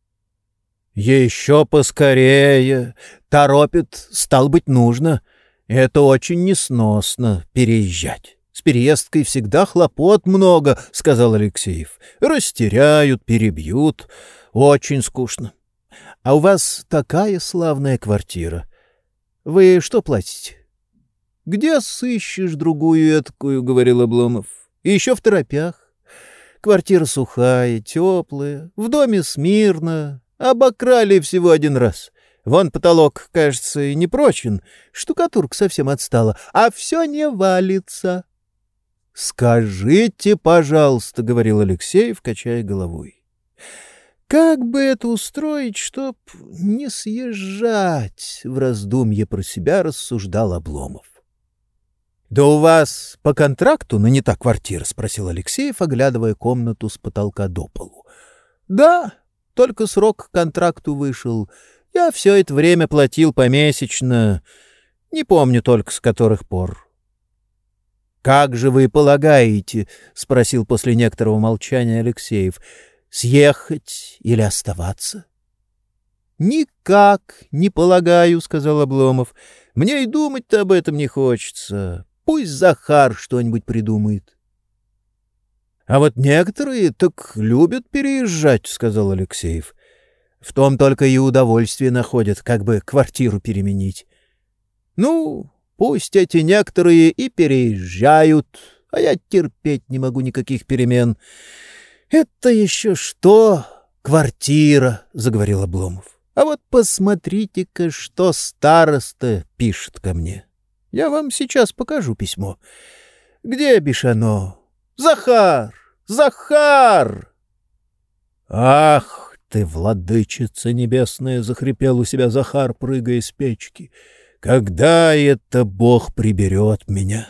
Еще поскорее. Торопит, стал быть, нужно. Это очень несносно — переезжать. С переездкой всегда хлопот много, — сказал Алексеев. Растеряют, перебьют. Очень скучно. А у вас такая славная квартира. Вы что платите? — Где сыщешь другую эткую, — говорил Обломов. — И еще в торопях. Квартира сухая, теплая, в доме смирно, Обокрали всего один раз. Вон потолок, кажется, и не прочен. Штукатурка совсем отстала, а все не валится. — Скажите, пожалуйста, — говорил Алексеев, качая головой. — Как бы это устроить, чтоб не съезжать? — в раздумье про себя рассуждал Обломов. — Да у вас по контракту нанята квартира? — спросил Алексеев, оглядывая комнату с потолка до полу. — Да, только срок контракту вышел. Я все это время платил помесячно. Не помню только с которых пор. — Как же вы полагаете, — спросил после некоторого молчания Алексеев, — съехать или оставаться? — Никак не полагаю, — сказал Обломов. — Мне и думать-то об этом не хочется. Пусть Захар что-нибудь придумает. А вот некоторые так любят переезжать, — сказал Алексеев. В том только и удовольствие находят, как бы квартиру переменить. Ну, пусть эти некоторые и переезжают, а я терпеть не могу никаких перемен. Это еще что? Квартира, — заговорил Обломов. А вот посмотрите-ка, что староста пишет ко мне. Я вам сейчас покажу письмо. Где Бишано? Захар! Захар!» «Ах ты, владычица небесная!» — захрипел у себя Захар, прыгая с печки. «Когда это Бог приберет меня?»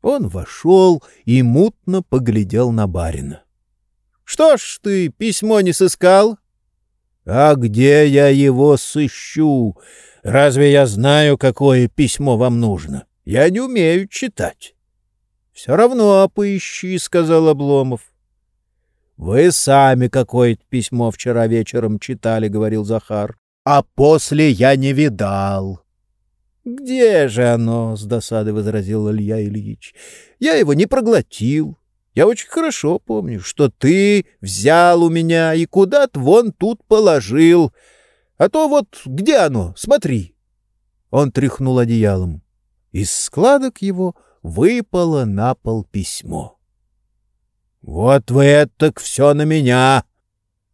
Он вошел и мутно поглядел на барина. «Что ж ты письмо не сыскал?» «А где я его сыщу? Разве я знаю, какое письмо вам нужно? Я не умею читать». — Все равно поищи, — сказал Обломов. — Вы сами какое-то письмо вчера вечером читали, — говорил Захар. — А после я не видал. — Где же оно? — с досадой возразил Илья Ильич. — Я его не проглотил. Я очень хорошо помню, что ты взял у меня и куда-то вон тут положил. А то вот где оно? Смотри. Он тряхнул одеялом. Из складок его выпало на пол письмо. «Вот вы это все на меня!»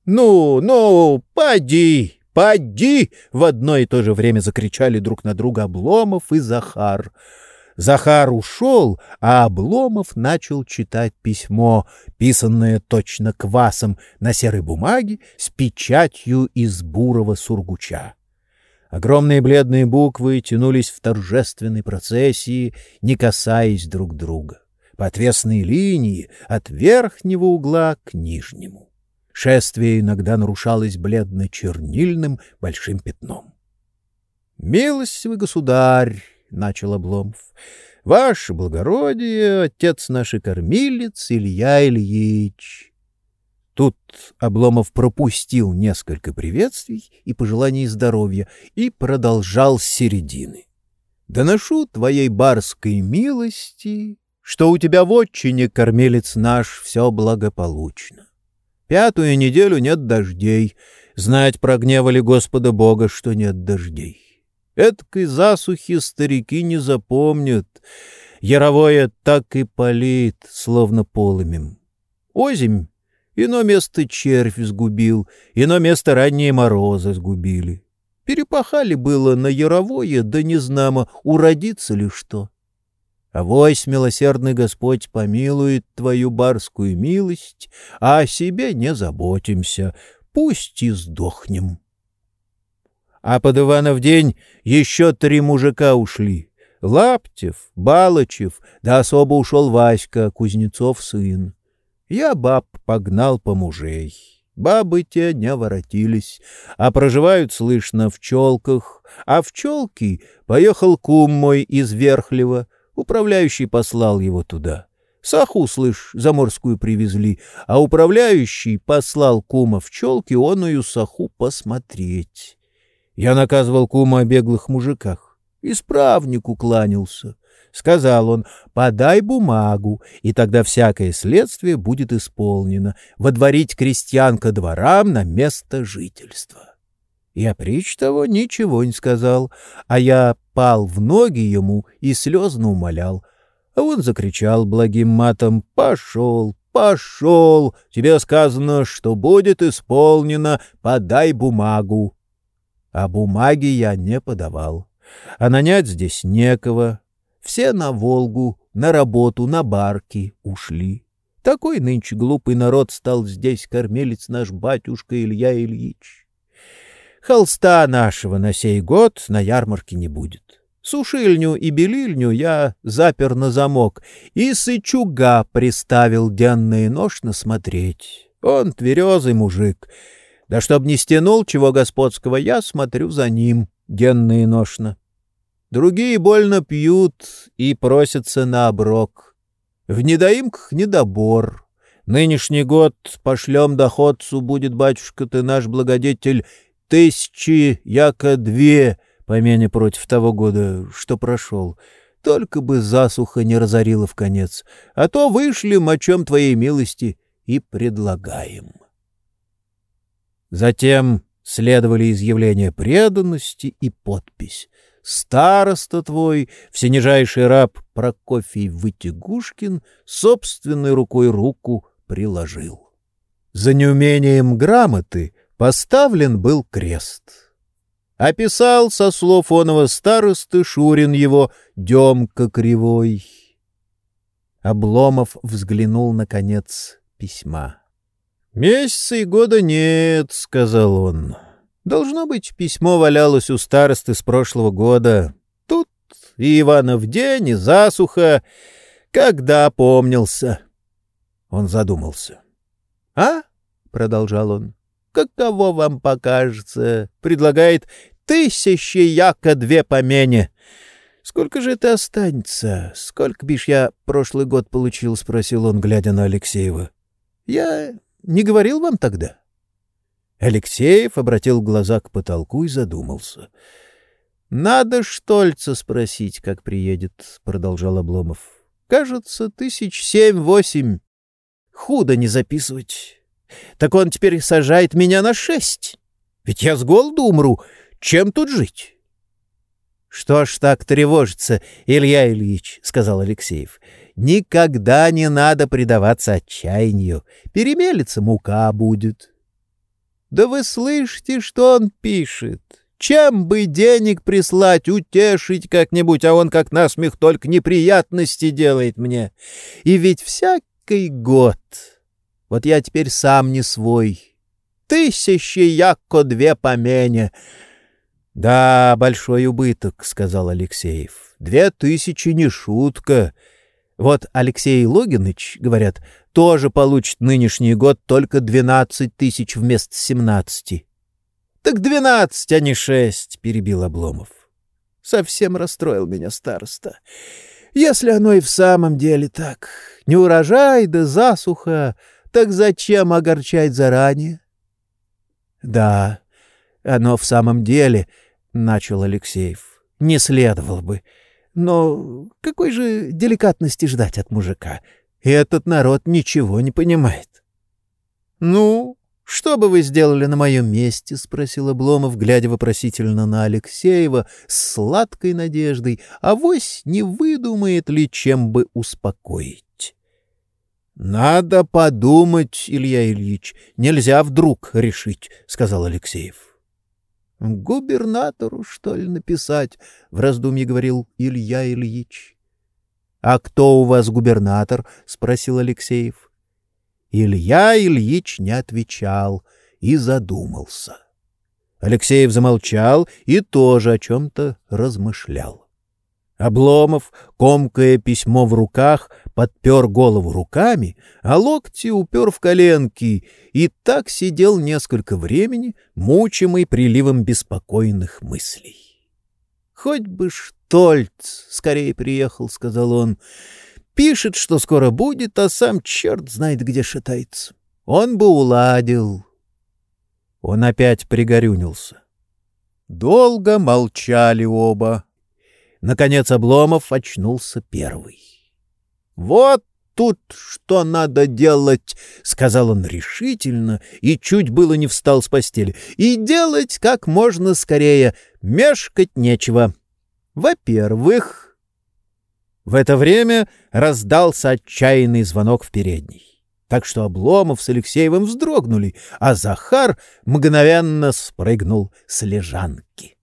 «Ну, ну, поди, поди!» — в одно и то же время закричали друг на друга Обломов и Захар. Захар ушел, а Обломов начал читать письмо, писанное точно квасом на серой бумаге с печатью из бурого сургуча. Огромные бледные буквы тянулись в торжественной процессии, не касаясь друг друга, по отвесной линии от верхнего угла к нижнему. Шествие иногда нарушалось бледно-чернильным большим пятном. — Милостивый государь, — начал Обломов, — ваше благородие, отец нашей кормилец Илья Ильич. Тут Обломов пропустил несколько приветствий и пожеланий здоровья и продолжал с середины. «Доношу твоей барской милости, что у тебя в отчине, кормилец наш, все благополучно. Пятую неделю нет дождей, знать прогневали Господа Бога, что нет дождей. Эткой засухи старики не запомнят, Яровое так и палит, словно полымем. Озимь Ино место червь сгубил, ино место ранние морозы сгубили. Перепахали было на яровое, да не знамо, уродится ли что. А вось милосердный Господь помилует твою барскую милость, а о себе не заботимся, пусть и сдохнем. А под Иванов день еще три мужика ушли. Лаптев, Балычев, да особо ушел Васька, Кузнецов сын. Я баб погнал по мужей. Бабы те не воротились, а проживают, слышно, в челках, а в челки поехал кум мой из Верхлева, управляющий послал его туда. Саху, слышь, заморскую привезли, а управляющий послал кума в челки оную саху посмотреть. Я наказывал кума о беглых мужиках, исправнику кланялся. Сказал он, подай бумагу, и тогда всякое следствие будет исполнено, водворить крестьянка дворам на место жительства. Я притч того ничего не сказал, а я пал в ноги ему и слезно умолял. А он закричал благим матом «Пошел, пошел! Тебе сказано, что будет исполнено, подай бумагу!» А бумаги я не подавал. А нанять здесь некого, все на Волгу, на работу, на барки ушли. Такой нынче глупый народ стал здесь кормилец наш батюшка Илья Ильич. Холста нашего на сей год на ярмарке не будет. Сушильню и белильню я запер на замок и сычуга приставил денно и ношно. Он тверезый мужик. Да чтоб не стянул чего господского, я смотрю за ним денно и ношно. Другие больно пьют и просятся на оброк. В недоимках недобор. Нынешний год пошлем доходцу будет, батюшка, ты наш благодетель, тысячи, яко две, помене против того года, что прошел. Только бы засуха не разорила в конец, а то вышли мочом твоей милости и предлагаем. Затем следовали изъявления преданности и подпись — староста твой, всенижайший раб Прокофий Вытягушкин, собственной рукой руку приложил. За неумением грамоты поставлен был крест. Описал со слов оного старосты Шурин его Демка Кривой. Обломов взглянул, наконец, письма. «Месяца и года нет», — сказал он. Должно быть, письмо валялось у старосты с прошлого года. Тут и Иванов день, и засуха. Когда помнился. Он задумался. — А? — продолжал он. — Каково вам покажется? Предлагает тысячи яко две помене. Сколько же это останется? Сколько, бишь, я прошлый год получил? — спросил он, глядя на Алексеева. — Я не говорил вам тогда? Алексеев обратил глаза к потолку и задумался. — Надо Штольца спросить, как приедет, — продолжал Обломов. — Кажется, тысяч семь-восемь. Худо не записывать. Так он теперь сажает меня на шесть. Ведь я с голоду умру. Чем тут жить? — Что ж так тревожиться, Илья Ильич, — сказал Алексеев. — Никогда не надо предаваться отчаянию. Перемелится мука будет. Да вы слышите, что он пишет? Чем бы денег прислать, утешить как-нибудь, а он как насмех только неприятности делает мне. И ведь всякий год. Вот я теперь сам не свой. Тысячи яко две помене. — Да, большой убыток, — сказал Алексеев. — Две тысячи не шутка. Вот Алексей Логиныч, говорят, тоже получит нынешний год только 12 тысяч вместо 17. — Так 12, а не 6, — перебил Обломов. Совсем расстроил меня староста. Если оно и в самом деле так, не урожай да засуха, так зачем огорчать заранее? — Да, оно в самом деле, — начал Алексеев, — не следовало бы. Но какой же деликатности ждать от мужика? Этот народ ничего не понимает. — Ну, что бы вы сделали на моем месте? — спросил Обломов, глядя вопросительно на Алексеева с сладкой надеждой. А вось не выдумает ли, чем бы успокоить? — Надо подумать, Илья Ильич. Нельзя вдруг решить, — сказал Алексеев. Губернатору, что ли, написать? — в раздумье говорил Илья Ильич. — А кто у вас губернатор? — спросил Алексеев. Илья Ильич не отвечал и задумался. Алексеев замолчал и тоже о чем-то размышлял. Обломов, комкая письмо в руках, подпер голову руками, а локти упер в коленки и так сидел несколько времени, мучимый приливом беспокойных мыслей. «Хоть бы Штольц скорее приехал», — сказал он. «Пишет, что скоро будет, а сам черт знает, где шатается. Он бы уладил». Он опять пригорюнился. Долго молчали оба. Наконец Обломов очнулся первый. «Вот тут что надо делать!» — сказал он решительно и чуть было не встал с постели. «И делать как можно скорее. Мешкать нечего. Во-первых...» В это время раздался отчаянный звонок в передней. Так что Обломов с Алексеевым вздрогнули, а Захар мгновенно спрыгнул с лежанки.